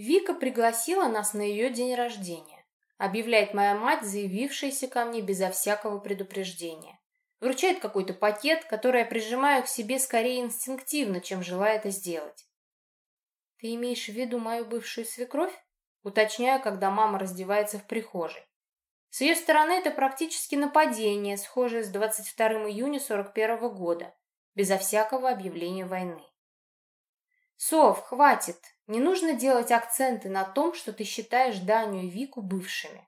Вика пригласила нас на ее день рождения, объявляет моя мать, заявившаяся ко мне безо всякого предупреждения. Вручает какой-то пакет, который я прижимаю к себе скорее инстинктивно, чем желая это сделать. «Ты имеешь в виду мою бывшую свекровь?» Уточняю, когда мама раздевается в прихожей. С ее стороны это практически нападение, схожее с 22 июня 41 года, безо всякого объявления войны. «Сов, хватит! Не нужно делать акценты на том, что ты считаешь Даню и Вику бывшими.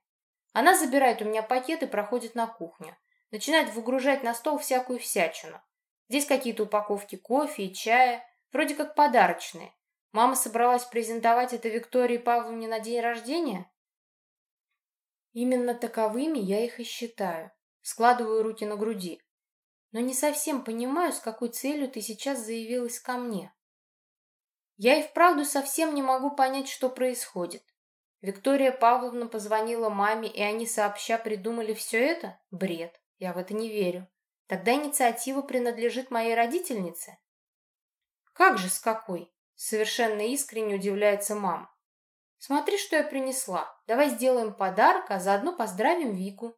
Она забирает у меня пакет и проходит на кухню. Начинает выгружать на стол всякую всячину. Здесь какие-то упаковки кофе и чая, вроде как подарочные. Мама собралась презентовать это Виктории Павловне на день рождения? Именно таковыми я их и считаю. Складываю руки на груди. Но не совсем понимаю, с какой целью ты сейчас заявилась ко мне. Я и вправду совсем не могу понять, что происходит. Виктория Павловна позвонила маме, и они сообща придумали все это? Бред. Я в это не верю. Тогда инициатива принадлежит моей родительнице? Как же, с какой? Совершенно искренне удивляется мама. Смотри, что я принесла. Давай сделаем подарок, а заодно поздравим Вику.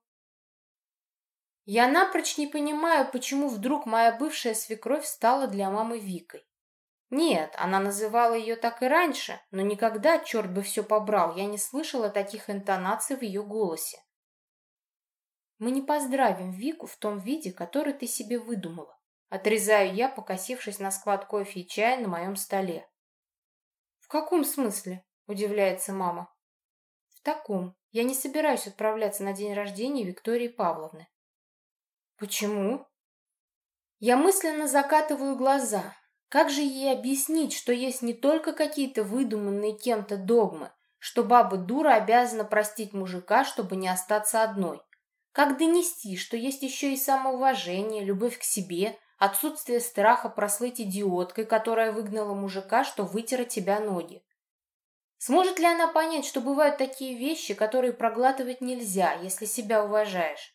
Я напрочь не понимаю, почему вдруг моя бывшая свекровь стала для мамы Викой. Нет, она называла ее так и раньше, но никогда, черт бы все побрал, я не слышала таких интонаций в ее голосе. Мы не поздравим Вику в том виде, который ты себе выдумала. Отрезаю я, покосившись на склад кофе и чая на моем столе. «В каком смысле?» – удивляется мама. «В таком. Я не собираюсь отправляться на день рождения Виктории Павловны». «Почему?» Я мысленно закатываю глаза. Как же ей объяснить, что есть не только какие-то выдуманные кем-то догмы, что баба дура обязана простить мужика, чтобы не остаться одной? Как донести, что есть еще и самоуважение, любовь к себе, отсутствие страха прослыть идиоткой, которая выгнала мужика, что вытера тебя ноги. Сможет ли она понять, что бывают такие вещи, которые проглатывать нельзя, если себя уважаешь?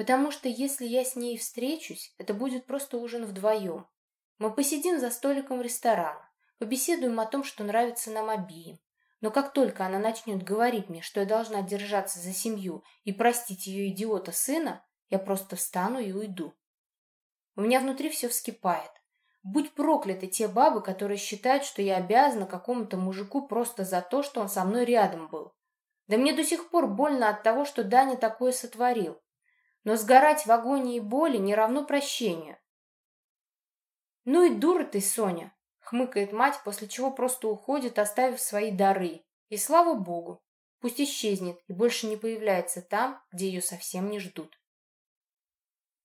Потому что если я с ней встречусь, это будет просто ужин вдвоем. Мы посидим за столиком ресторана, побеседуем о том, что нравится нам обеим. Но как только она начнет говорить мне, что я должна держаться за семью и простить ее идиота сына, я просто встану и уйду. У меня внутри все вскипает. Будь прокляты те бабы, которые считают, что я обязана какому-то мужику просто за то, что он со мной рядом был. Да мне до сих пор больно от того, что Даня такое сотворил. Но сгорать в агонии и боли не равно прощению. «Ну и дура ты, Соня!» — хмыкает мать, после чего просто уходит, оставив свои дары. И слава богу, пусть исчезнет и больше не появляется там, где ее совсем не ждут.